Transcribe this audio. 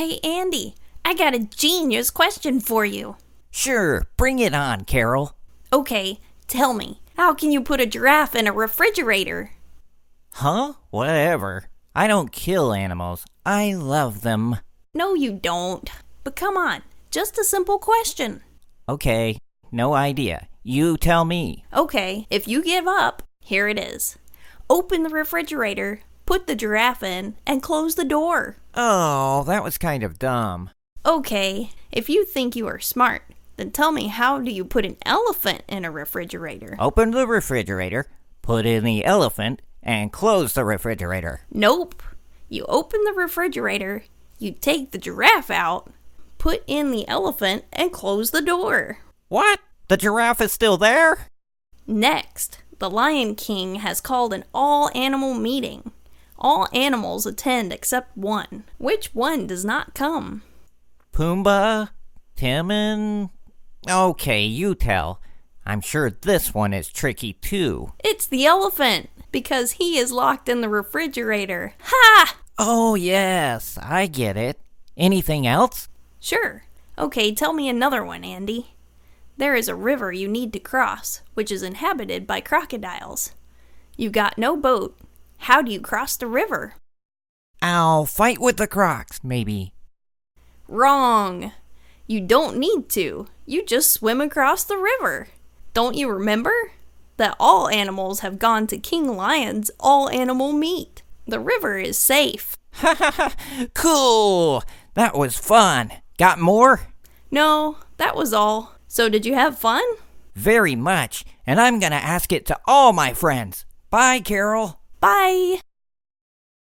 Hey, Andy, I got a genius question for you. Sure, bring it on, Carol. Okay, tell me, how can you put a giraffe in a refrigerator? Huh? Whatever. I don't kill animals. I love them. No, you don't. But come on, just a simple question. Okay, no idea. You tell me. Okay, if you give up, here it is. Open the refrigerator, put the giraffe in, and close the door. Oh, that was kind of dumb. Okay, if you think you are smart, then tell me how do you put an elephant in a refrigerator? Open the refrigerator, put in the elephant, and close the refrigerator. Nope. You open the refrigerator, you take the giraffe out, put in the elephant, and close the door. What? The giraffe is still there? Next, the Lion King has called an all animal meeting. All animals attend except one. Which one does not come? Pumbaa? Timon? Okay, you tell. I'm sure this one is tricky too. It's the elephant, because he is locked in the refrigerator. Ha! Oh, yes, I get it. Anything else? Sure. Okay, tell me another one, Andy. There is a river you need to cross, which is inhabited by crocodiles. You got no boat. How do you cross the river? I'll fight with the crocs, maybe. Wrong. You don't need to. You just swim across the river. Don't you remember? That all animals have gone to King Lion's all animal meet. The river is safe. Ha ha ha! Cool! That was fun. Got more? No, that was all. So, did you have fun? Very much, and I'm gonna ask it to all my friends. Bye, Carol. Bye.